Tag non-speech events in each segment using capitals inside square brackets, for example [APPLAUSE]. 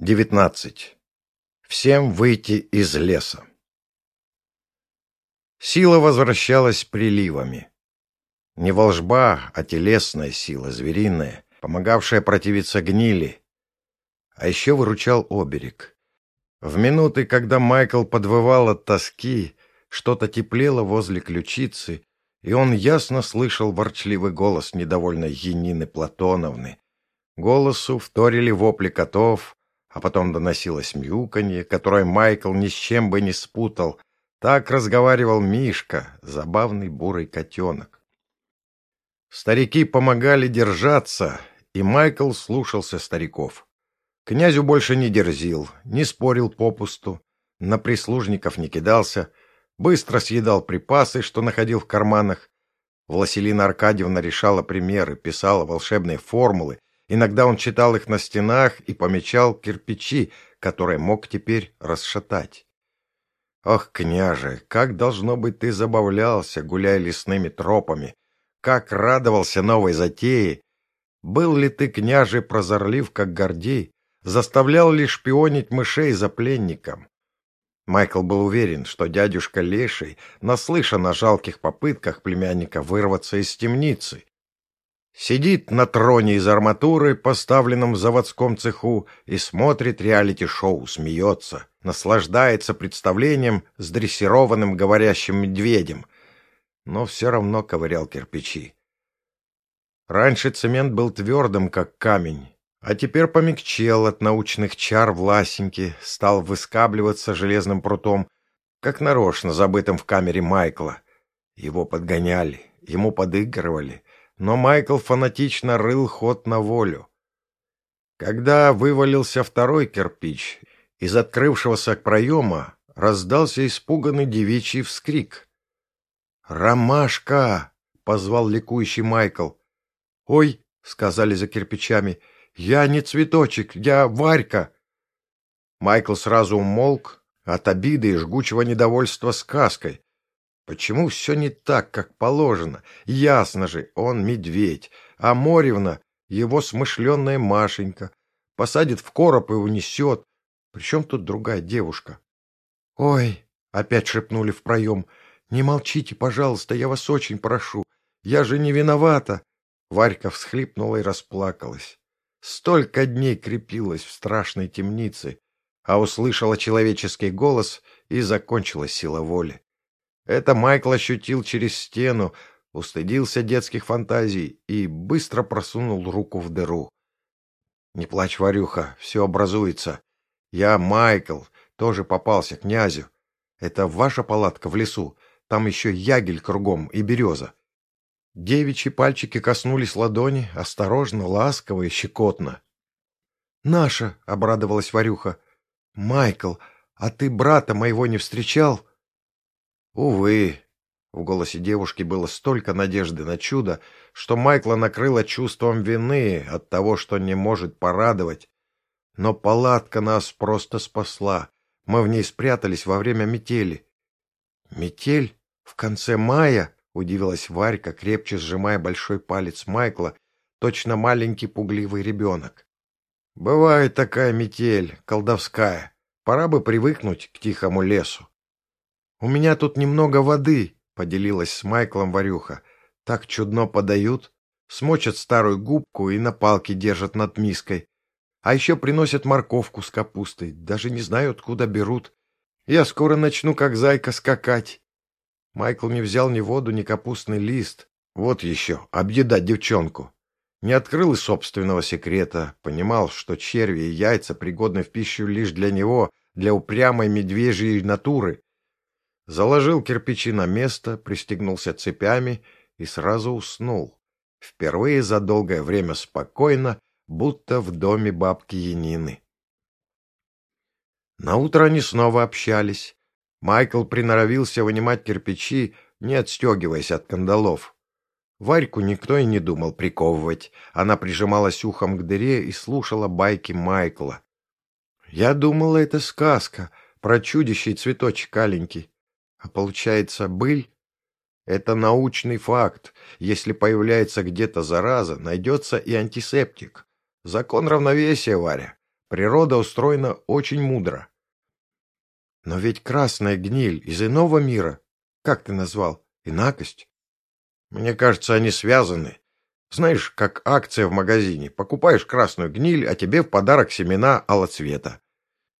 19. Всем выйти из леса. Сила возвращалась приливами. Не волжба, а телесная сила, звериная, помогавшая противиться гнили. А еще выручал оберег. В минуты, когда Майкл подвывал от тоски, что-то теплело возле ключицы, и он ясно слышал ворчливый голос недовольной Енины Платоновны. Голосу вторили вопли котов, а потом доносилось мяуканье, которое Майкл ни с чем бы не спутал. Так разговаривал Мишка, забавный бурый котенок. Старики помогали держаться, и Майкл слушался стариков. Князю больше не дерзил, не спорил попусту, на прислужников не кидался, быстро съедал припасы, что находил в карманах. Власелина Аркадьевна решала примеры, писала волшебные формулы, Иногда он читал их на стенах и помечал кирпичи, которые мог теперь расшатать. Ох, княже, как, должно быть, ты забавлялся, гуляя лесными тропами, как радовался новой затее. Был ли ты, княже, прозорлив, как Гордей, заставлял ли шпионить мышей за пленником? Майкл был уверен, что дядюшка Леший наслышан о жалких попытках племянника вырваться из темницы, Сидит на троне из арматуры, поставленном в заводском цеху, и смотрит реалити-шоу, смеется, наслаждается представлением с дрессированным говорящим медведем, но все равно ковырял кирпичи. Раньше цемент был твердым, как камень, а теперь помягчел от научных чар Власеньки, стал выскабливаться железным прутом, как нарочно забытым в камере Майкла. Его подгоняли, ему подыгрывали — но Майкл фанатично рыл ход на волю. Когда вывалился второй кирпич, из открывшегося проема раздался испуганный девичий вскрик. «Ромашка!» — позвал ликующий Майкл. «Ой!» — сказали за кирпичами. «Я не цветочек, я Варька!» Майкл сразу умолк от обиды и жгучего недовольства сказкой. Почему все не так, как положено? Ясно же, он медведь, а Моревна — его смышленная Машенька. Посадит в короб и унесет. Причем тут другая девушка? — Ой, — опять шепнули в проем, — не молчите, пожалуйста, я вас очень прошу. Я же не виновата. Варька всхлипнула и расплакалась. Столько дней крепилась в страшной темнице, а услышала человеческий голос и закончила сила воли. Это Майкл ощутил через стену, устыдился детских фантазий и быстро просунул руку в дыру. «Не плачь, Варюха, все образуется. Я Майкл, тоже попался князю. Это ваша палатка в лесу, там еще ягель кругом и береза». Девичьи пальчики коснулись ладони, осторожно, ласково и щекотно. «Наша!» — обрадовалась Варюха. «Майкл, а ты брата моего не встречал?» Увы, в голосе девушки было столько надежды на чудо, что Майкла накрыло чувством вины от того, что не может порадовать. Но палатка нас просто спасла. Мы в ней спрятались во время метели. «Метель? В конце мая?» — удивилась Варька, крепче сжимая большой палец Майкла, точно маленький пугливый ребенок. «Бывает такая метель, колдовская. Пора бы привыкнуть к тихому лесу». «У меня тут немного воды», — поделилась с Майклом Варюха. «Так чудно подают. Смочат старую губку и на палке держат над миской. А еще приносят морковку с капустой. Даже не знаю, откуда берут. Я скоро начну, как зайка, скакать». Майкл не взял ни воду, ни капустный лист. Вот еще, объедать девчонку. Не открыл и собственного секрета, понимал, что черви и яйца пригодны в пищу лишь для него, для упрямой медвежьей натуры, Заложил кирпичи на место, пристегнулся цепями и сразу уснул. Впервые за долгое время спокойно, будто в доме бабки Янины. Наутро они снова общались. Майкл приноровился вынимать кирпичи, не отстегиваясь от кандалов. Варьку никто и не думал приковывать. Она прижималась ухом к дыре и слушала байки Майкла. «Я думала, это сказка про чудище и цветочек аленький. А получается, быль — это научный факт. Если появляется где-то зараза, найдется и антисептик. Закон равновесия, Варя. Природа устроена очень мудро. Но ведь красная гниль из иного мира, как ты назвал, инакость? Мне кажется, они связаны. Знаешь, как акция в магазине. Покупаешь красную гниль, а тебе в подарок семена алоцвета.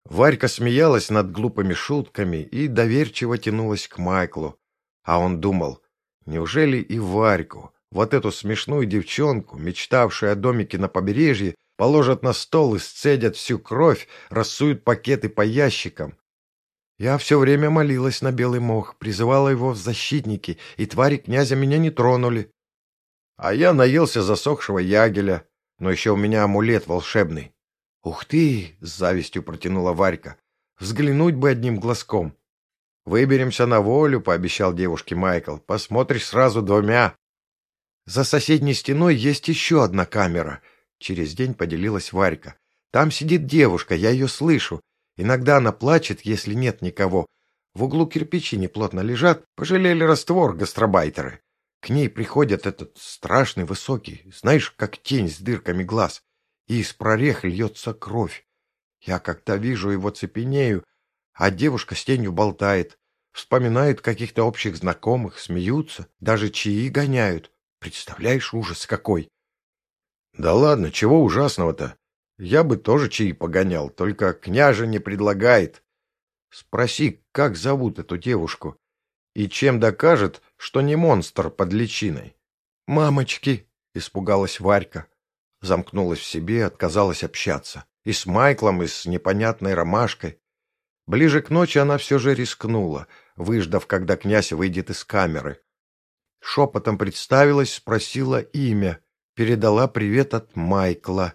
Варька смеялась над глупыми шутками и доверчиво тянулась к Майклу. А он думал, неужели и Варьку, вот эту смешную девчонку, мечтавшую о домике на побережье, положат на стол и сцедят всю кровь, рассуют пакеты по ящикам. Я все время молилась на белый мох, призывала его в защитники, и твари князя меня не тронули. А я наелся засохшего ягеля, но еще у меня амулет волшебный. — Ух ты! — с завистью протянула Варька. — Взглянуть бы одним глазком. — Выберемся на волю, — пообещал девушке Майкл. — Посмотришь сразу двумя. За соседней стеной есть еще одна камера. Через день поделилась Варька. Там сидит девушка, я ее слышу. Иногда она плачет, если нет никого. В углу кирпичи неплотно лежат, пожалели раствор гастробайтеры. К ней приходит этот страшный высокий, знаешь, как тень с дырками глаз, и из прорех льется кровь. Я когда вижу его цепенею, а девушка с тенью болтает, вспоминают каких-то общих знакомых, смеются, даже чаи гоняют. Представляешь, ужас какой! Да ладно, чего ужасного-то? Я бы тоже чаи погонял, только княжа не предлагает. Спроси, как зовут эту девушку, и чем докажет, что не монстр под личиной. «Мамочки!» — испугалась Варька. Замкнулась в себе, отказалась общаться. И с Майклом, и с непонятной ромашкой. Ближе к ночи она все же рискнула, выждав, когда князь выйдет из камеры. Шепотом представилась, спросила имя, передала привет от Майкла.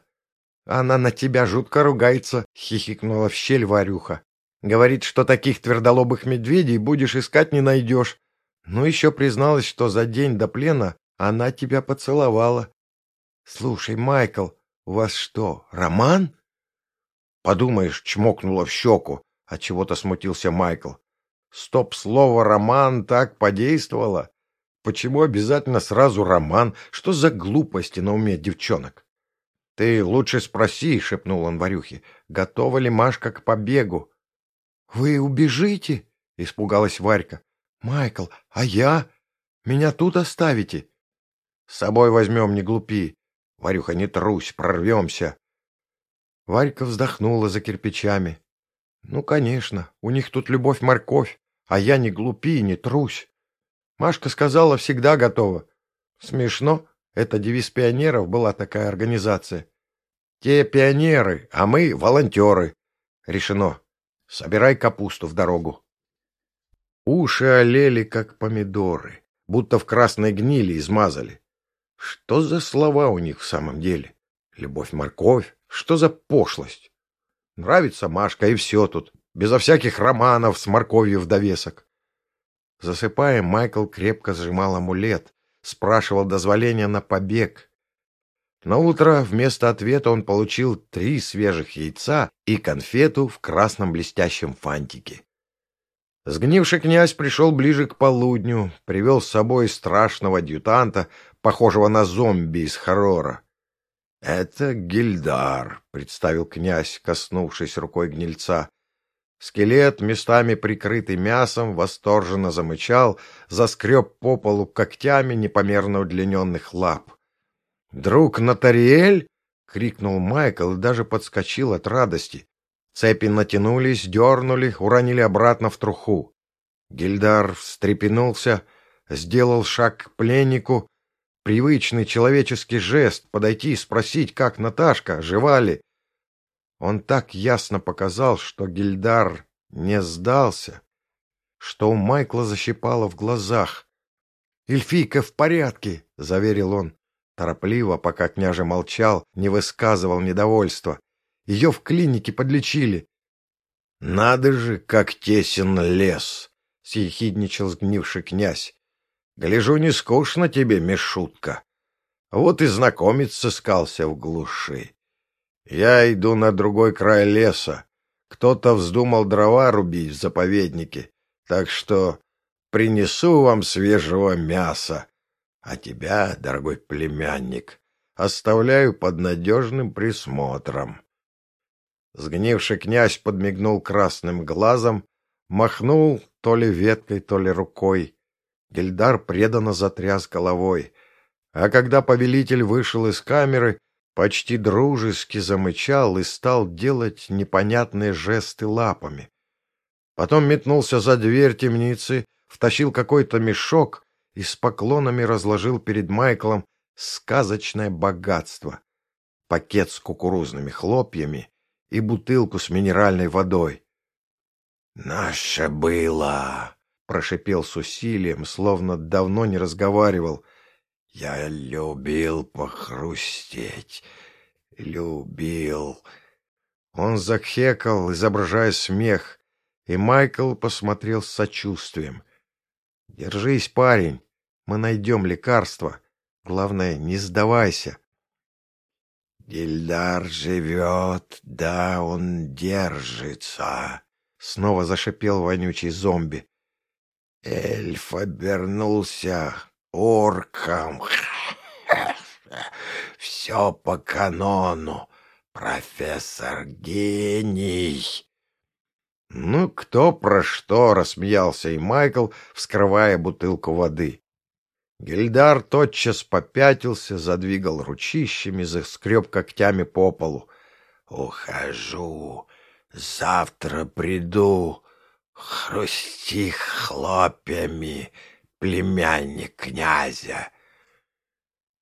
Она на тебя жутко ругается, хихикнула в щель Варюха. Говорит, что таких твердолобых медведей будешь искать не найдешь. Ну, еще призналась, что за день до плена она тебя поцеловала. Слушай, Майкл, у вас что, роман? Подумаешь, чмокнула в щеку, от чего-то смутился Майкл. Стоп, слово роман так подействовало. Почему обязательно сразу роман? Что за глупости на уме девчонок? — Ты лучше спроси, — шепнул он Варюхе, — готова ли Машка к побегу? — Вы убежите? — испугалась Варька. — Майкл, а я? Меня тут оставите? — С собой возьмем, не глупи. Варюха, не трусь, прорвемся. Варька вздохнула за кирпичами. — Ну, конечно, у них тут любовь-морковь, а я не глупи, не трусь. Машка сказала, всегда готова. Смешно. Это девиз пионеров была такая организация. Те пионеры, а мы волонтеры. Решено. Собирай капусту в дорогу. Уши олели, как помидоры, будто в красной гнили измазали. Что за слова у них в самом деле? Любовь-морковь? Что за пошлость? Нравится Машка, и все тут, безо всяких романов с морковью в довесок. Засыпая, Майкл крепко сжимал амулет, спрашивал дозволения на побег. На утро вместо ответа он получил три свежих яйца и конфету в красном блестящем фантике. Сгнивший князь пришел ближе к полудню, привел с собой страшного адъютанта, похожего на зомби из хоррора. — Это Гильдар, — представил князь, коснувшись рукой гнильца. Скелет, местами прикрытый мясом, восторженно замычал, заскреб по полу когтями непомерно удлиненных лап. «Друг Натариэль!» — крикнул Майкл и даже подскочил от радости. Цепи натянулись, дернули, уронили обратно в труху. Гильдар встрепенулся, сделал шаг к пленнику. Привычный человеческий жест — подойти и спросить, как Наташка, жива ли. Он так ясно показал, что Гильдар не сдался, что у Майкла защипало в глазах. «Эльфийка в порядке», — заверил он. Торопливо, пока княже молчал, не высказывал недовольства. Ее в клинике подлечили. — Надо же, как тесен лес! — съехидничал сгнивший князь. — Гляжу, не скучно тебе, Мишутка. Вот и знакомец сыскался в глуши. Я иду на другой край леса. Кто-то вздумал дрова рубить в заповеднике, так что принесу вам свежего мяса. А тебя, дорогой племянник, оставляю под надежным присмотром. Сгнивший князь подмигнул красным глазом, махнул то ли веткой, то ли рукой. Гильдар преданно затряс головой. А когда повелитель вышел из камеры, почти дружески замычал и стал делать непонятные жесты лапами. Потом метнулся за дверь темницы, втащил какой-то мешок и с поклонами разложил перед Майклом сказочное богатство. Пакет с кукурузными хлопьями и бутылку с минеральной водой. «Наше было!» — прошипел с усилием, словно давно не разговаривал. «Я любил похрустеть, любил...» Он захекал, изображая смех, и Майкл посмотрел с сочувствием. «Держись, парень, мы найдем лекарство. Главное, не сдавайся». «Дильдар живет, да, он держится», — снова зашипел вонючий зомби. «Эльф обернулся орком. [LAUGHS] Все по канону. Профессор гений». «Ну, кто про что?» — рассмеялся и Майкл, вскрывая бутылку воды. Гильдар тотчас попятился, задвигал ручищами, заскреб когтями по полу. «Ухожу, завтра приду, хрусти хлопьями, племянник князя».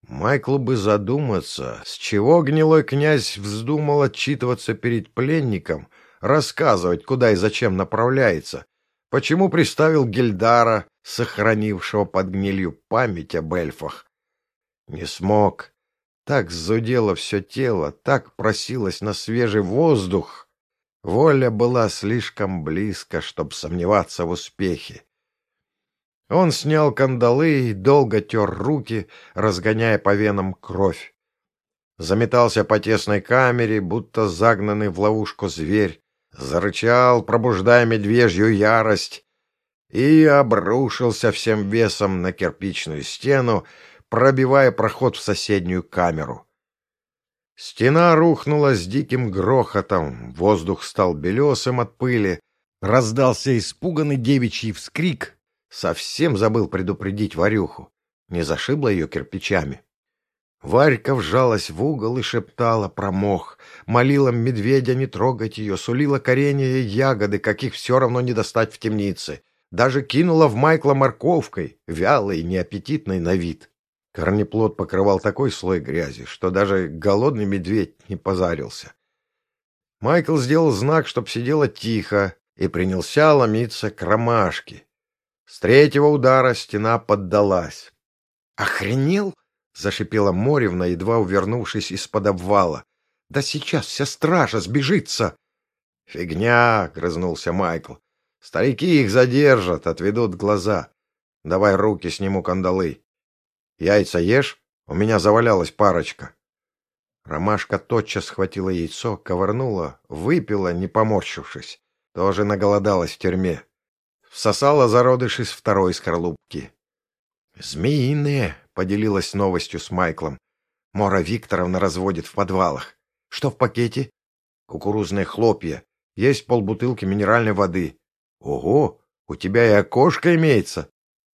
Майклу бы задуматься, с чего гнилой князь вздумал отчитываться перед пленником — рассказывать, куда и зачем направляется, почему приставил Гильдара, сохранившего под гнилью память об эльфах. Не смог. Так зудело все тело, так просилось на свежий воздух. Воля была слишком близко, чтобы сомневаться в успехе. Он снял кандалы и долго тер руки, разгоняя по венам кровь. Заметался по тесной камере, будто загнанный в ловушку зверь зарычал, пробуждая медвежью ярость, и обрушился всем весом на кирпичную стену, пробивая проход в соседнюю камеру. Стена рухнула с диким грохотом, воздух стал белесым от пыли, раздался испуганный девичий вскрик, совсем забыл предупредить Варюху, не зашибла ее кирпичами. Варька вжалась в угол и шептала про мох, молила медведя не трогать ее, сулила коренья и ягоды, каких все равно не достать в темнице. Даже кинула в Майкла морковкой, вялой, неаппетитной на вид. Корнеплод покрывал такой слой грязи, что даже голодный медведь не позарился. Майкл сделал знак, чтоб сидела тихо, и принялся ломиться к ромашке. С третьего удара стена поддалась. «Охренел?» — зашипела Моревна, едва увернувшись из-под обвала. — Да сейчас вся стража сбежится! — Фигня! — грызнулся Майкл. — Старики их задержат, отведут глаза. Давай руки сниму кандалы. Яйца ешь? У меня завалялась парочка. Ромашка тотчас схватила яйцо, ковырнула, выпила, не поморщившись. Тоже наголодалась в тюрьме. Всосала зародыш из второй скорлупки. «Змеиные!» — поделилась новостью с Майклом. «Мора Викторовна разводит в подвалах. Что в пакете?» «Кукурузные хлопья. Есть полбутылки минеральной воды». «Ого! У тебя и окошко имеется!»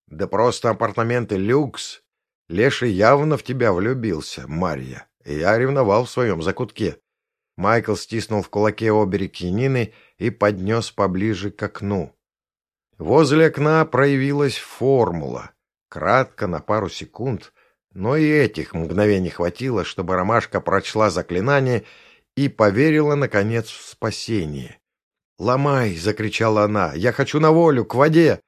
«Да просто апартаменты люкс!» Леший явно в тебя влюбился, Марья, и я ревновал в своем закутке. Майкл стиснул в кулаке обе рекинины и поднес поближе к окну. Возле окна проявилась формула — Кратко, на пару секунд, но и этих мгновений хватило, чтобы ромашка прочла заклинание и поверила, наконец, в спасение. «Ломай!» — закричала она. «Я хочу на волю, к воде!»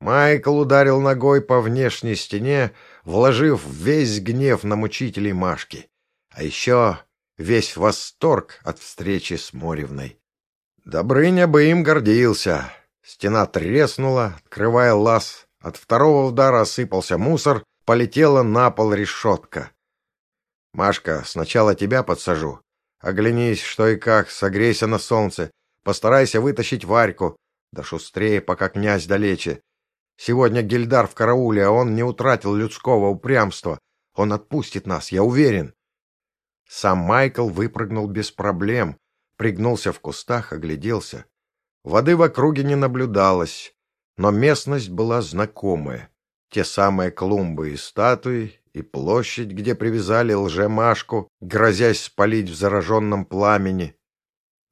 Майкл ударил ногой по внешней стене, вложив весь гнев на мучителей Машки. А еще весь восторг от встречи с Моревной. Добрыня бы им гордился. Стена треснула, открывая лаз от второго удара осыпался мусор, полетела на пол решетка. «Машка, сначала тебя подсажу. Оглянись, что и как, согрейся на солнце. Постарайся вытащить Варьку. Да шустрее, пока князь далече. Сегодня Гильдар в карауле, а он не утратил людского упрямства. Он отпустит нас, я уверен». Сам Майкл выпрыгнул без проблем. пригнулся в кустах, огляделся. Воды в округе не наблюдалось, но местность была знакомая. Те самые клумбы и статуи, и площадь, где привязали лжемашку, грозясь спалить в зараженном пламени.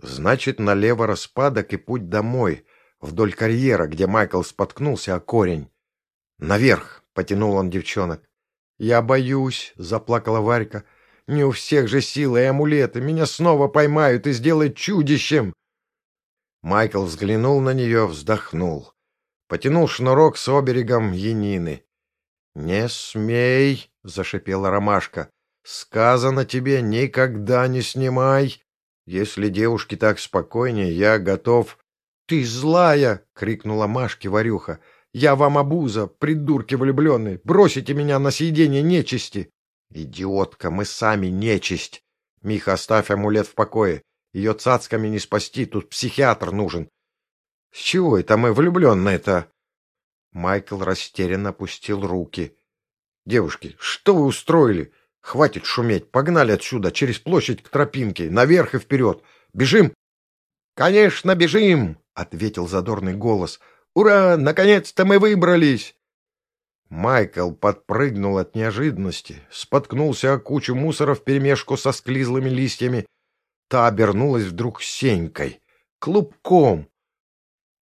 Значит, налево распадок и путь домой, вдоль карьера, где Майкл споткнулся о корень. «Наверх!» — потянул он девчонок. «Я боюсь!» — заплакала Варька. «Не у всех же силы и амулеты. Меня снова поймают и сделают чудищем!» Майкл взглянул на нее, вздохнул. Потянул шнурок с оберегом Янины. «Не смей!» — зашипела ромашка. «Сказано тебе, никогда не снимай! Если девушки так спокойнее, я готов...» «Ты злая!» — крикнула Машке Варюха. «Я вам обуза, придурки влюбленные! Бросите меня на съедение нечисти!» «Идиотка, мы сами нечисть!» «Миха, оставь амулет в покое. Ее цацками не спасти, тут психиатр нужен. С чего это мы влюбленные-то? Майкл растерянно опустил руки. Девушки, что вы устроили? Хватит шуметь, погнали отсюда, через площадь к тропинке, наверх и вперед. Бежим? Конечно, бежим, ответил задорный голос. Ура, наконец-то мы выбрались. Майкл подпрыгнул от неожиданности, споткнулся о кучу мусора вперемешку со склизлыми листьями. Та обернулась вдруг сенькой, клубком.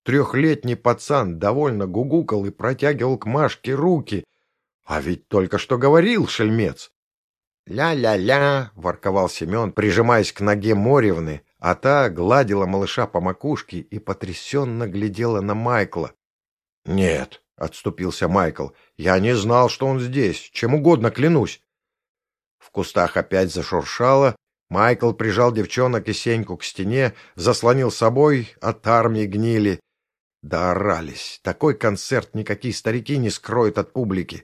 Трехлетний пацан довольно гугукал и протягивал к Машке руки. А ведь только что говорил шельмец. «Ля-ля-ля!» — ворковал Семен, прижимаясь к ноге Моревны, а та гладила малыша по макушке и потрясенно глядела на Майкла. «Нет», — отступился Майкл, — «я не знал, что он здесь. Чем угодно клянусь». В кустах опять зашуршало. Майкл прижал девчонок и Сеньку к стене, заслонил собой от армии гнили. Доорались. Такой концерт никакие старики не скроют от публики.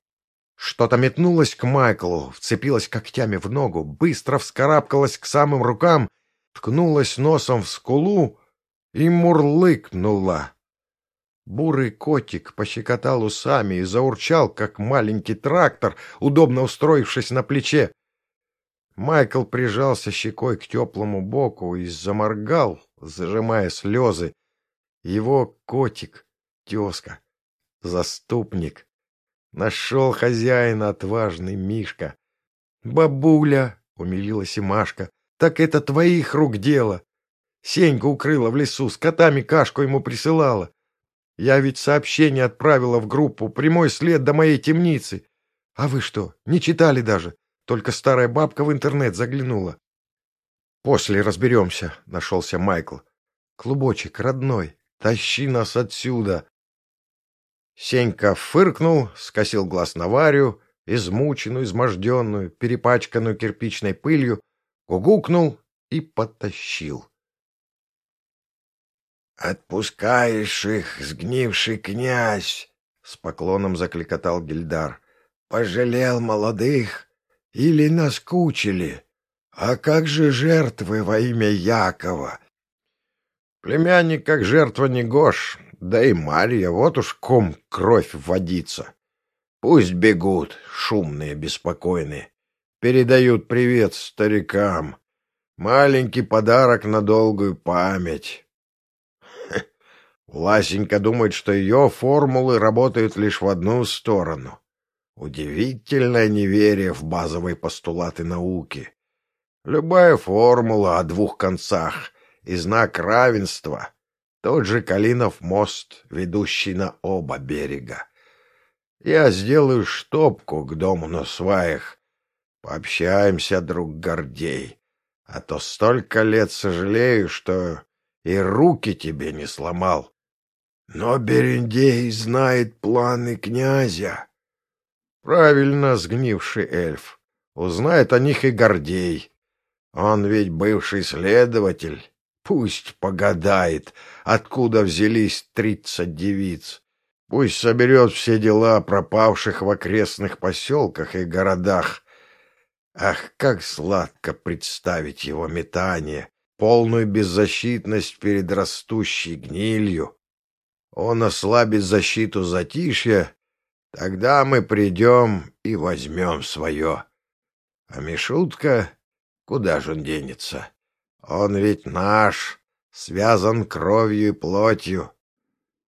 Что-то метнулось к Майклу, вцепилось когтями в ногу, быстро вскарабкалось к самым рукам, ткнулась носом в скулу и мурлыкнула. Бурый котик пощекотал усами и заурчал, как маленький трактор, удобно устроившись на плече. Майкл прижался щекой к теплому боку и заморгал, зажимая слезы. Его котик, тезка, заступник. Нашел хозяина отважный Мишка. «Бабуля!» — умилилась и Машка. «Так это твоих рук дело!» Сенька укрыла в лесу, с котами кашку ему присылала. Я ведь сообщение отправила в группу, прямой след до моей темницы. А вы что, не читали даже? Только старая бабка в интернет заглянула. После разберемся, — нашелся Майкл. Клубочек, родной, Тащи нас отсюда!» Сенька фыркнул, скосил глаз на Варю, измученную, изможденную, перепачканную кирпичной пылью, гугукнул и потащил. «Отпускаешь их, сгнивший князь!» — с поклоном закликотал Гильдар. «Пожалел молодых или наскучили? А как же жертвы во имя Якова? Племянник как жертва не гош, да и Марья, вот уж ком кровь водится. Пусть бегут, шумные, беспокойные, передают привет старикам. Маленький подарок на долгую память. [LAUGHS] Ласенька думает, что ее формулы работают лишь в одну сторону. Удивительное неверие в базовые постулаты науки. Любая формула о двух концах и знак равенства — тот же Калинов мост, ведущий на оба берега. Я сделаю штопку к дому на сваях. Пообщаемся, друг Гордей, а то столько лет сожалею, что и руки тебе не сломал. Но Берендей знает планы князя. Правильно, сгнивший эльф. Узнает о них и Гордей. Он ведь бывший следователь Пусть погадает, откуда взялись тридцать девиц. Пусть соберет все дела пропавших в окрестных поселках и городах. Ах, как сладко представить его метание, полную беззащитность перед растущей гнилью. Он ослабит защиту затишья, тогда мы придем и возьмем свое. А Мишутка, куда же он денется? Он ведь наш, связан кровью и плотью.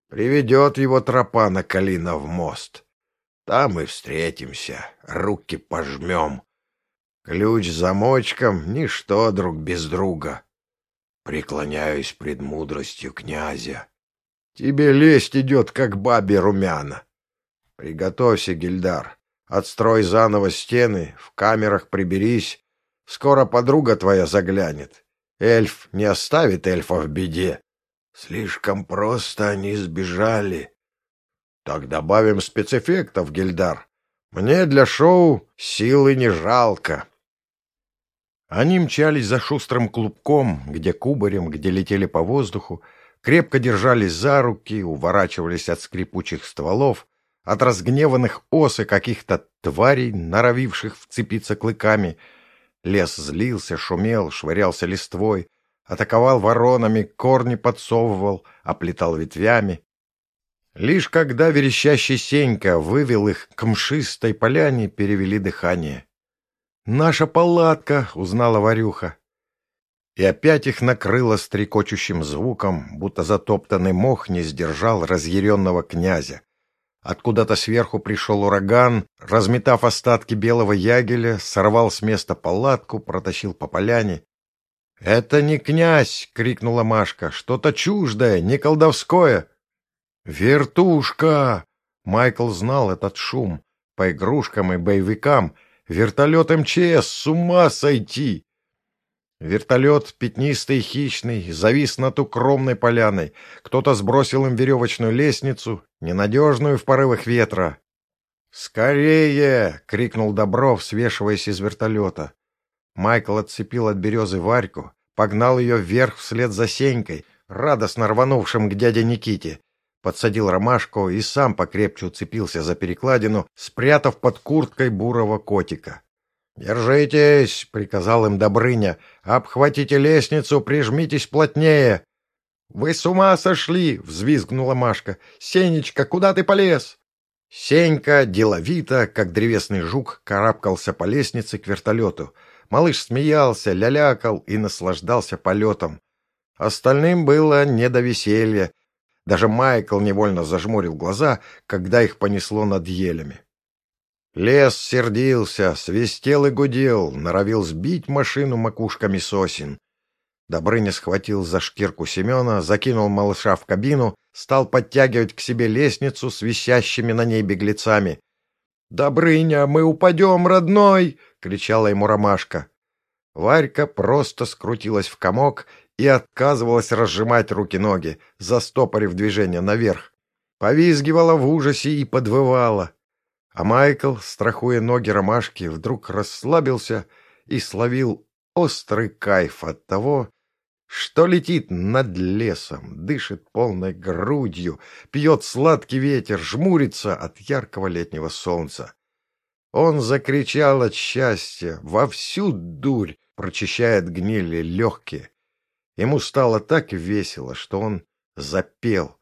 Приведет его тропа на Калинов мост. Там и встретимся, руки пожмем. Ключ замочком — ничто друг без друга. Преклоняюсь пред мудростью князя. Тебе лесть идет, как бабе румяна. Приготовься, Гильдар. Отстрой заново стены, в камерах приберись. Скоро подруга твоя заглянет. Эльф не оставит эльфа в беде. Слишком просто они сбежали. Так добавим спецэффектов, Гильдар. Мне для шоу силы не жалко. Они мчались за шустрым клубком, где кубарем, где летели по воздуху, крепко держались за руки, уворачивались от скрипучих стволов, от разгневанных ос и каких-то тварей, норовивших вцепиться клыками. Лес злился, шумел, швырялся листвой, атаковал воронами, корни подсовывал, оплетал ветвями. Лишь когда верещащий Сенька вывел их к мшистой поляне, перевели дыхание. «Наша палатка!» — узнала Варюха. И опять их накрыло стрекочущим звуком, будто затоптанный мох не сдержал разъяренного князя. Откуда-то сверху пришел ураган, разметав остатки белого ягеля, сорвал с места палатку, протащил по поляне. «Это не князь!» — крикнула Машка. «Что-то чуждое, не колдовское!» «Вертушка!» Майкл знал этот шум. По игрушкам и боевикам — Вертолет МЧС, с ума сойти! Вертолет, пятнистый и хищный, завис над укромной поляной. Кто-то сбросил им веревочную лестницу, ненадежную в порывах ветра. «Скорее!» — крикнул Добров, свешиваясь из вертолета. Майкл отцепил от березы Варьку, погнал ее вверх вслед за Сенькой, радостно рванувшим к дяде Никите, подсадил ромашку и сам покрепче уцепился за перекладину, спрятав под курткой бурого котика. «Держитесь!» — приказал им Добрыня. «Обхватите лестницу, прижмитесь плотнее!» «Вы с ума сошли!» — взвизгнула Машка. «Сенечка, куда ты полез?» Сенька деловито, как древесный жук, карабкался по лестнице к вертолету. Малыш смеялся, лялякал и наслаждался полетом. Остальным было не до веселья. Даже Майкл невольно зажмурил глаза, когда их понесло над елями. Лес сердился, свистел и гудел, норовил сбить машину макушками сосен. Добрыня схватил за шкирку Семена, закинул малыша в кабину, стал подтягивать к себе лестницу с висящими на ней беглецами. «Добрыня, мы упадем, родной!» — кричала ему ромашка. Варька просто скрутилась в комок и отказывалась разжимать руки-ноги, застопорив движение наверх. Повизгивала в ужасе и подвывала. А Майкл, страхуя ноги ромашки, вдруг расслабился и словил острый кайф от того, что летит над лесом, дышит полной грудью, пьет сладкий ветер, жмурится от яркого летнего солнца. Он закричал от счастья во всю дурь, прочищает гнили легкие, Ему стало так весело, что он запел.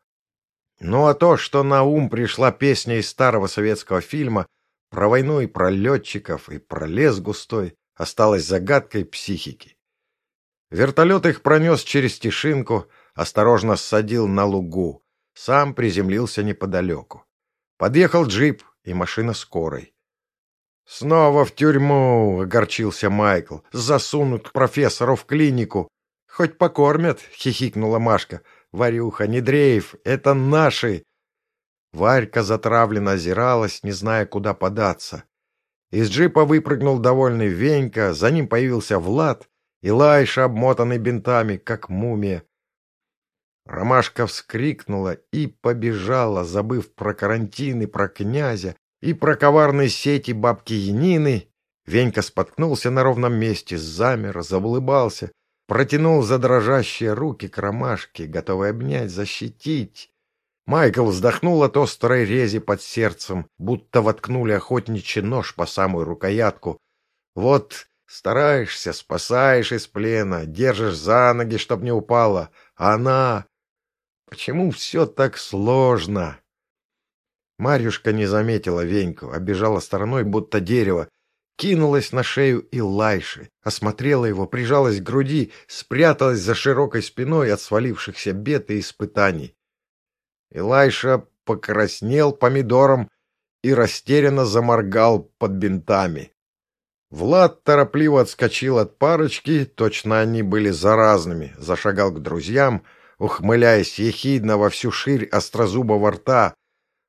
Ну а то, что на ум пришла песня из старого советского фильма про войну и про летчиков, и про лес густой, осталось загадкой психики. Вертолет их пронес через Тишинку, осторожно ссадил на лугу, сам приземлился неподалеку. Подъехал джип и машина скорой. «Снова в тюрьму!» — огорчился Майкл. «Засунут к профессору в клинику. Хоть покормят, — хихикнула Машка. Варюха, не дрейф, это наши. Варька затравленно озиралась, не зная, куда податься. Из джипа выпрыгнул довольный Венька, за ним появился Влад, и Лайша, обмотанный бинтами, как мумия. Ромашка вскрикнула и побежала, забыв про карантин и про князя, и про коварные сети бабки Янины. Венька споткнулся на ровном месте, замер, заулыбался, протянул задрожащие руки к ромашке, готовый обнять, защитить. Майкл вздохнул от острой рези под сердцем, будто воткнули охотничий нож по самую рукоятку. Вот стараешься, спасаешь из плена, держишь за ноги, чтоб не упала. Она... Почему все так сложно? Марьюшка не заметила Веньку, обежала стороной, будто дерево. Кинулась на шею Илайши, осмотрела его, прижалась к груди, спряталась за широкой спиной от свалившихся бед и испытаний. Илайша покраснел помидором и растерянно заморгал под бинтами. Влад торопливо отскочил от парочки, точно они были заразными, зашагал к друзьям, ухмыляясь ехидно во всю ширь острозубого рта,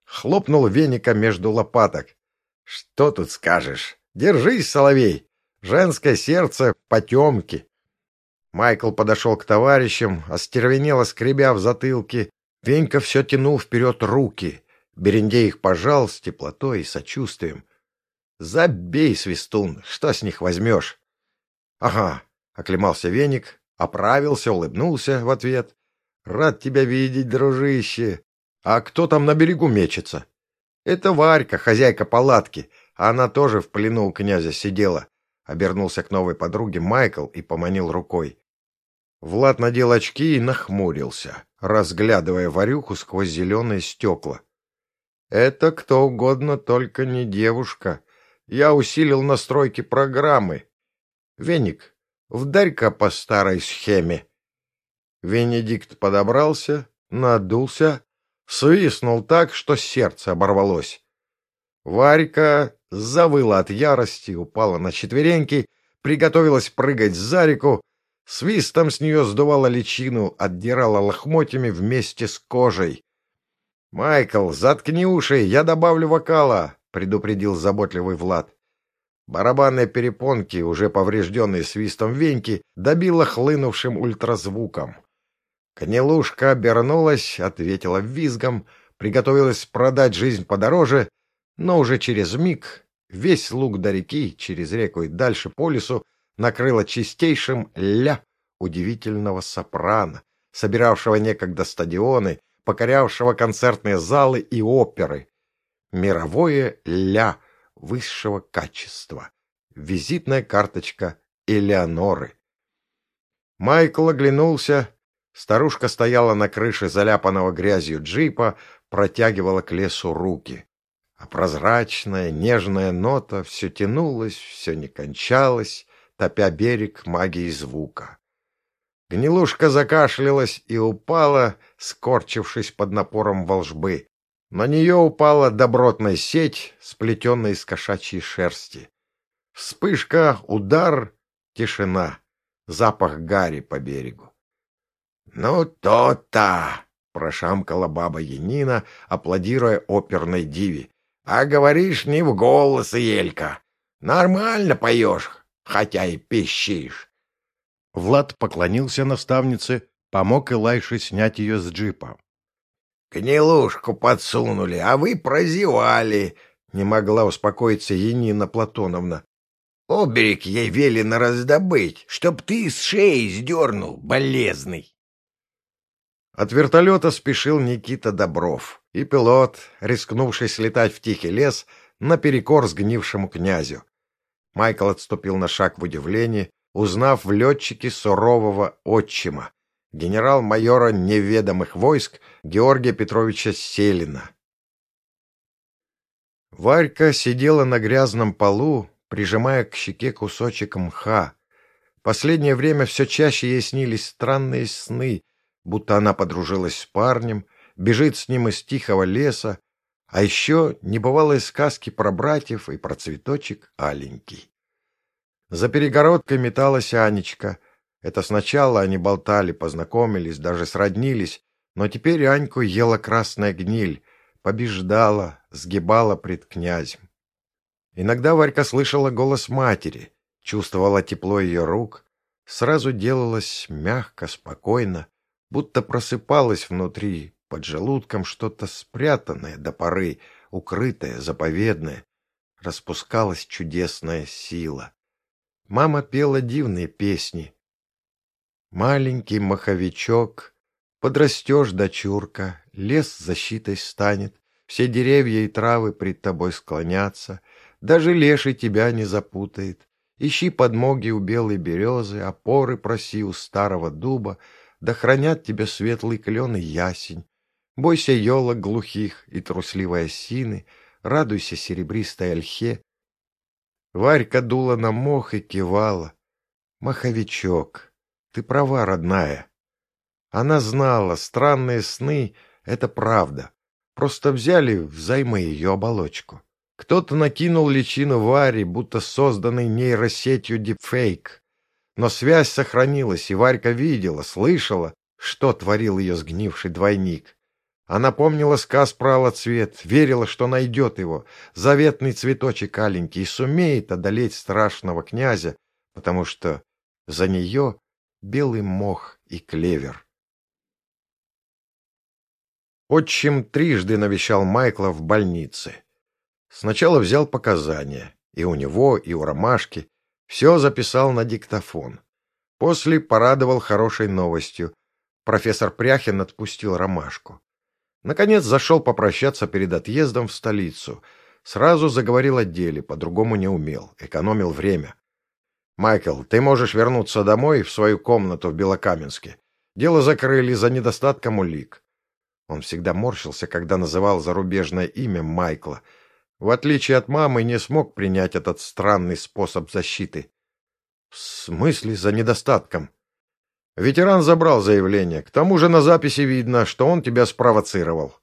хлопнул веника между лопаток. — Что тут скажешь? Держись, соловей! Женское сердце — потемки! Майкл подошел к товарищам, остервенело скребя в затылке. Венька все тянул вперед руки. Берендей их пожал с теплотой и сочувствием. «Забей, свистун, что с них возьмешь?» «Ага», — оклемался веник, оправился, улыбнулся в ответ. «Рад тебя видеть, дружище. А кто там на берегу мечется?» «Это Варька, хозяйка палатки. Она тоже в плену у князя сидела. Обернулся к новой подруге Майкл и поманил рукой. Влад надел очки и нахмурился, разглядывая Варюху сквозь зеленые стекла. «Это кто угодно, только не девушка. Я усилил настройки программы. Веник, вдарь-ка по старой схеме». Венедикт подобрался, надулся, свистнул так, что сердце оборвалось. Варька завыла от ярости, упала на четвереньки, приготовилась прыгать за реку, свистом с нее сдувала личину, отдирала лохмотьями вместе с кожей. — Майкл, заткни уши, я добавлю вокала, — предупредил заботливый Влад. Барабанные перепонки, уже поврежденные свистом веньки, добила хлынувшим ультразвуком. Конелушка обернулась, ответила визгом, приготовилась продать жизнь подороже — но уже через миг весь луг до реки, через реку и дальше по лесу, накрыло чистейшим ля удивительного сопрано, собиравшего некогда стадионы, покорявшего концертные залы и оперы. Мировое ля высшего качества. Визитная карточка Элеоноры. Майкл оглянулся. Старушка стояла на крыше заляпанного грязью джипа, протягивала к лесу руки а прозрачная, нежная нота все тянулась, все не кончалась, топя берег магии звука. Гнилушка закашлялась и упала, скорчившись под напором волжбы. На нее упала добротная сеть, сплетенная из кошачьей шерсти. Вспышка, удар, тишина, запах гари по берегу. — Ну, то-то! — прошамкала баба Янина, аплодируя оперной диве. А говоришь не в голос, Елька. Нормально поешь, хотя и пищишь. Влад поклонился наставнице, помог Илайше снять ее с джипа. — Гнилушку подсунули, а вы прозевали, — не могла успокоиться Енина Платоновна. — Оберег ей велено раздобыть, чтоб ты с шеи сдернул, болезный. От вертолета спешил Никита Добров, и пилот, рискнувший слетать в тихий лес, наперекор сгнившему князю. Майкл отступил на шаг в удивлении, узнав в летчике сурового отчима, генерал-майора неведомых войск Георгия Петровича Селина. Варька сидела на грязном полу, прижимая к щеке кусочек мха. Последнее время все чаще ей снились странные сны, будто она подружилась с парнем, бежит с ним из тихого леса, а еще небывалые сказки про братьев и про цветочек аленький. За перегородкой металась Анечка. Это сначала они болтали, познакомились, даже сроднились, но теперь Аньку ела красная гниль, побеждала, сгибала пред князем. Иногда Варька слышала голос матери, чувствовала тепло ее рук, сразу делалось мягко, спокойно, будто просыпалось внутри, под желудком что-то спрятанное до поры, укрытое, заповедное. Распускалась чудесная сила. Мама пела дивные песни. Маленький маховичок, подрастешь, дочурка, лес защитой станет, все деревья и травы пред тобой склонятся, даже леший тебя не запутает. Ищи подмоги у белой березы, опоры проси у старого дуба, да хранят тебя светлый клен и ясень. Бойся елок глухих и трусливой осины, радуйся серебристой ольхе. Варька дула на мох и кивала. «Маховичок, ты права, родная». Она знала, странные сны — это правда. Просто взяли взаймы ее оболочку. Кто-то накинул личину Варе, будто созданный нейросетью дипфейк. Но связь сохранилась, и Варька видела, слышала, что творил ее сгнивший двойник. Она помнила сказ про алоцвет, верила, что найдет его, заветный цветочек аленький, и сумеет одолеть страшного князя, потому что за нее белый мох и клевер. Отчим трижды навещал Майкла в больнице. Сначала взял показания, и у него, и у Ромашки, все записал на диктофон. После порадовал хорошей новостью. Профессор Пряхин отпустил Ромашку. Наконец зашел попрощаться перед отъездом в столицу. Сразу заговорил о деле, по-другому не умел, экономил время. «Майкл, ты можешь вернуться домой в свою комнату в Белокаменске. Дело закрыли за недостатком улик. Он всегда морщился, когда называл зарубежное имя Майкла. В отличие от мамы, не смог принять этот странный способ защиты. В смысле, за недостатком? Ветеран забрал заявление. К тому же на записи видно, что он тебя спровоцировал.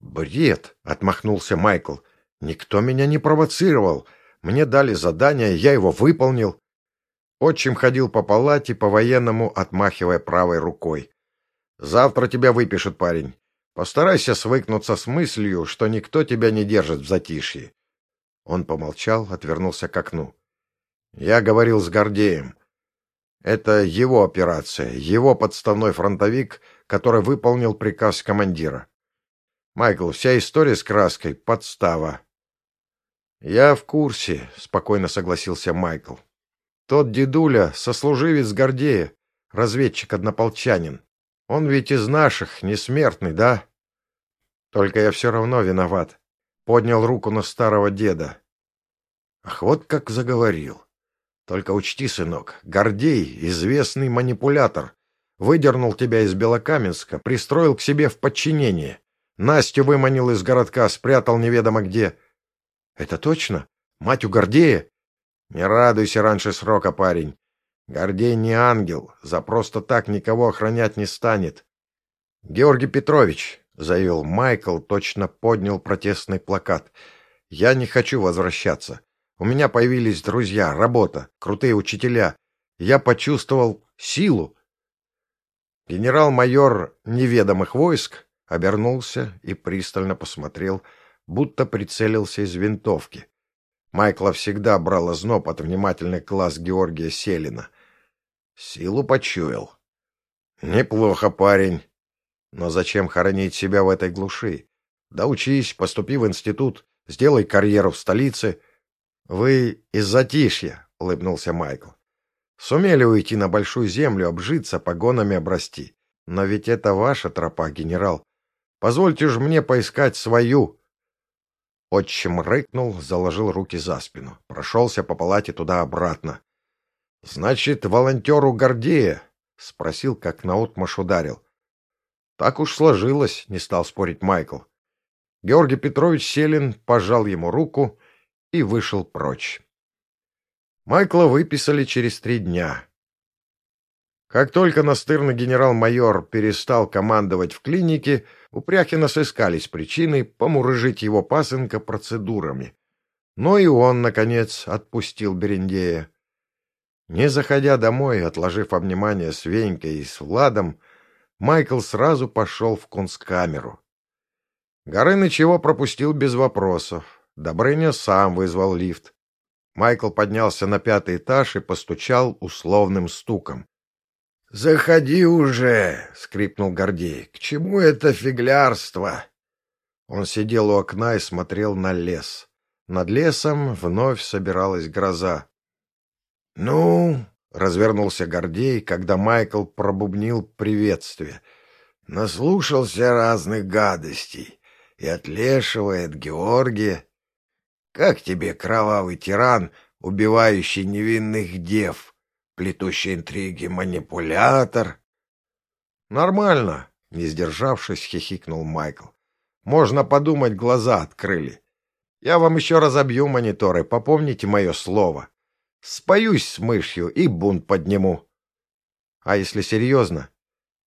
«Бред!» — отмахнулся Майкл. «Никто меня не провоцировал. Мне дали задание, я его выполнил». Отчим ходил по палате, по-военному отмахивая правой рукой. «Завтра тебя выпишут, парень. Постарайся свыкнуться с мыслью, что никто тебя не держит в затишье. Он помолчал, отвернулся к окну. Я говорил с Гордеем. Это его операция, его подставной фронтовик, который выполнил приказ командира. Майкл, вся история с краской — подстава. Я в курсе, — спокойно согласился Майкл. Тот дедуля — сослуживец Гордея, разведчик-однополчанин. Он ведь из наших, не смертный, да? Только я все равно виноват. Поднял руку на старого деда. Ах, вот как заговорил. Только учти, сынок, Гордей, известный манипулятор, выдернул тебя из Белокаменска, пристроил к себе в подчинение. Настю выманил из городка, спрятал неведомо где. Это точно? Мать у Гордея? Не радуйся раньше срока, парень. Гордей не ангел, за просто так никого охранять не станет. Георгий Петрович, — заявил Майкл, точно поднял протестный плакат, — я не хочу возвращаться. У меня появились друзья, работа, крутые учителя. Я почувствовал силу. Генерал-майор неведомых войск обернулся и пристально посмотрел, будто прицелился из винтовки. Майкла всегда брал озноб от внимательный класс Георгия Селина. Силу почуял. Неплохо, парень. Но зачем хоронить себя в этой глуши? Да учись, поступи в институт, сделай карьеру в столице. Вы из затишья, — улыбнулся Майкл. Сумели уйти на большую землю, обжиться, погонами обрасти. Но ведь это ваша тропа, генерал. Позвольте же мне поискать свою. Отчим рыкнул, заложил руки за спину, прошелся по палате туда-обратно. — Значит, волонтеру Гордея? — спросил, как наотмашь ударил. — Так уж сложилось, — не стал спорить Майкл. Георгий Петрович Селин пожал ему руку и вышел прочь. Майкла выписали через три дня. Как только настырный генерал-майор перестал командовать в клинике, у Пряхина сыскались причины помурыжить его пасынка процедурами. Но и он, наконец, отпустил Берендея. Не заходя домой, отложив обнимание с Венькой и с Владом, Майкл сразу пошел в кунсткамеру. Горыныч его пропустил без вопросов. Добрыня сам вызвал лифт. Майкл поднялся на пятый этаж и постучал условным стуком. — Заходи уже! — скрипнул Гордей. — К чему это фиглярство? Он сидел у окна и смотрел на лес. Над лесом вновь собиралась гроза. «Ну?» — развернулся Гордей, когда Майкл пробубнил приветствие. «Наслушался разных гадостей и отлешивает Георгия. Как тебе, кровавый тиран, убивающий невинных дев, плетущий интриги манипулятор?» «Нормально», — не сдержавшись, хихикнул Майкл. «Можно подумать, глаза открыли. Я вам еще разобью мониторы, попомните мое слово. Споюсь с мышью и бунт подниму. А если серьезно,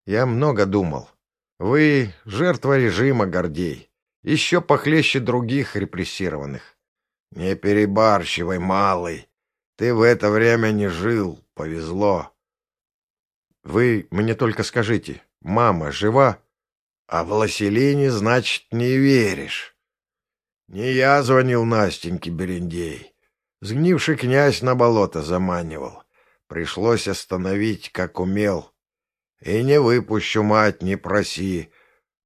я много думал. Вы жертва режима, Гордей. Еще похлеще других репрессированных. Не перебарщивай, малый. Ты в это время не жил, повезло. Вы мне только скажите, мама жива? А в Лоселине, значит, не веришь. Не я звонил Настеньке Берендей. Сгнивший князь на болото заманивал. Пришлось остановить, как умел. И не выпущу, мать, не проси.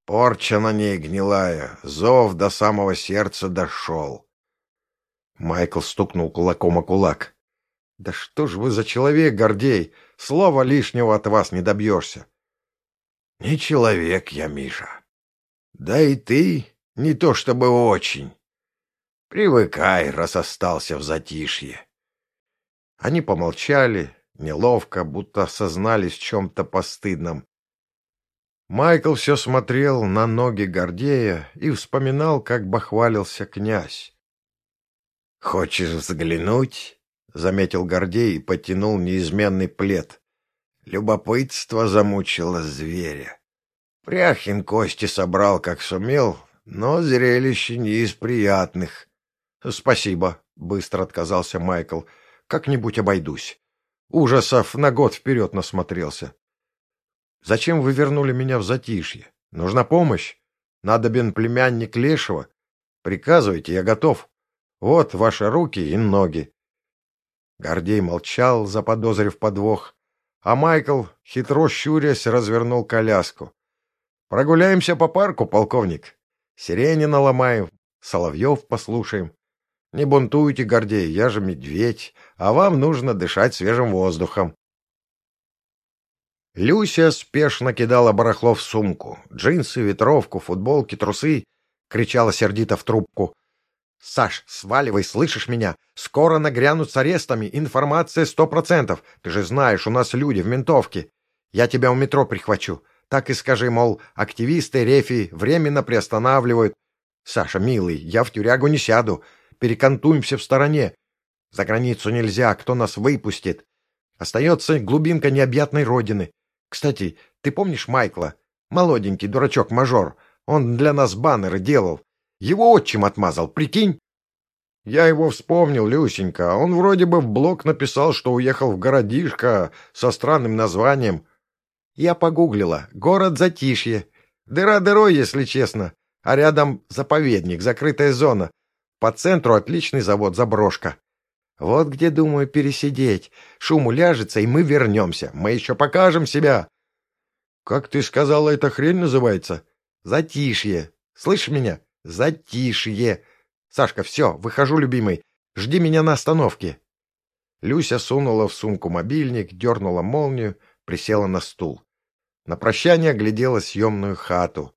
Порча на ней гнилая, зов до самого сердца дошел. Майкл стукнул кулаком о кулак. «Да что ж вы за человек, Гордей? Слова лишнего от вас не добьешься». «Не человек я, Миша. Да и ты не то чтобы очень. Привыкай, раз остался в затишье». Они помолчали, неловко, будто осознались в чем-то постыдном. Майкл все смотрел на ноги Гордея и вспоминал, как бахвалился князь. «Хочешь взглянуть?» — заметил Гордей и потянул неизменный плед. Любопытство замучило зверя. Пряхин кости собрал, как сумел, но зрелище не из приятных. — Спасибо, — быстро отказался Майкл. — Как-нибудь обойдусь. Ужасов на год вперед насмотрелся. — Зачем вы вернули меня в затишье? Нужна помощь? Надобен племянник Лешего? Приказывайте, я готов. Вот ваши руки и ноги. Гордей молчал, заподозрив подвох, а Майкл, хитро щурясь, развернул коляску. «Прогуляемся по парку, полковник. Сирени наломаем, соловьев послушаем. Не бунтуйте, Гордей, я же медведь, а вам нужно дышать свежим воздухом». Люся спешно кидала барахло в сумку. Джинсы, ветровку, футболки, трусы. Кричала сердито в трубку. «Саш, сваливай, слышишь меня? Скоро нагрянут с арестами, информация сто процентов. Ты же знаешь, у нас люди в ментовке. Я тебя у метро прихвачу. Так и скажи, мол, активисты Рефи временно приостанавливают. Саша, милый, я в тюрягу не сяду. Перекантуемся в стороне. За границу нельзя, кто нас выпустит? Остается глубинка необъятной родины. Кстати, ты помнишь Майкла? Молоденький дурачок-мажор. Он для нас баннеры делал. Его отчим отмазал, прикинь? Я его вспомнил, Люсенька. Он вроде бы в блог написал, что уехал в городишко со странным названием. Я погуглила. Город Затишье. Дыра дырой, если честно. А рядом заповедник, закрытая зона. По центру отличный завод «Заброшка». Вот где, думаю, пересидеть. Шум уляжется, и мы вернемся. Мы еще покажем себя. Как ты сказала, эта хрень называется? Затишье. Слышишь меня? Затишье. Сашка, все, выхожу, любимый. Жди меня на остановке. Люся сунула в сумку мобильник, дернула молнию, присела на стул. На прощание глядела съемную хату.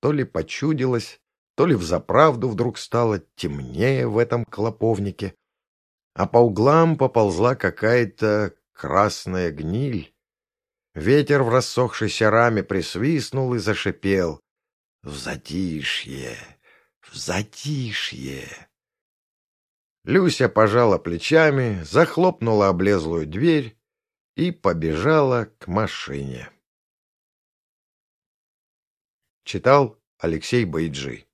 То ли почудилась, то ли взаправду вдруг стало темнее в этом клоповнике. А по углам поползла какая-то красная гниль. Ветер в рассохшейся раме присвистнул и зашипел. В затишье, в затишье. Люся пожала плечами, захлопнула облезлую дверь и побежала к машине. Читал Алексей Байджи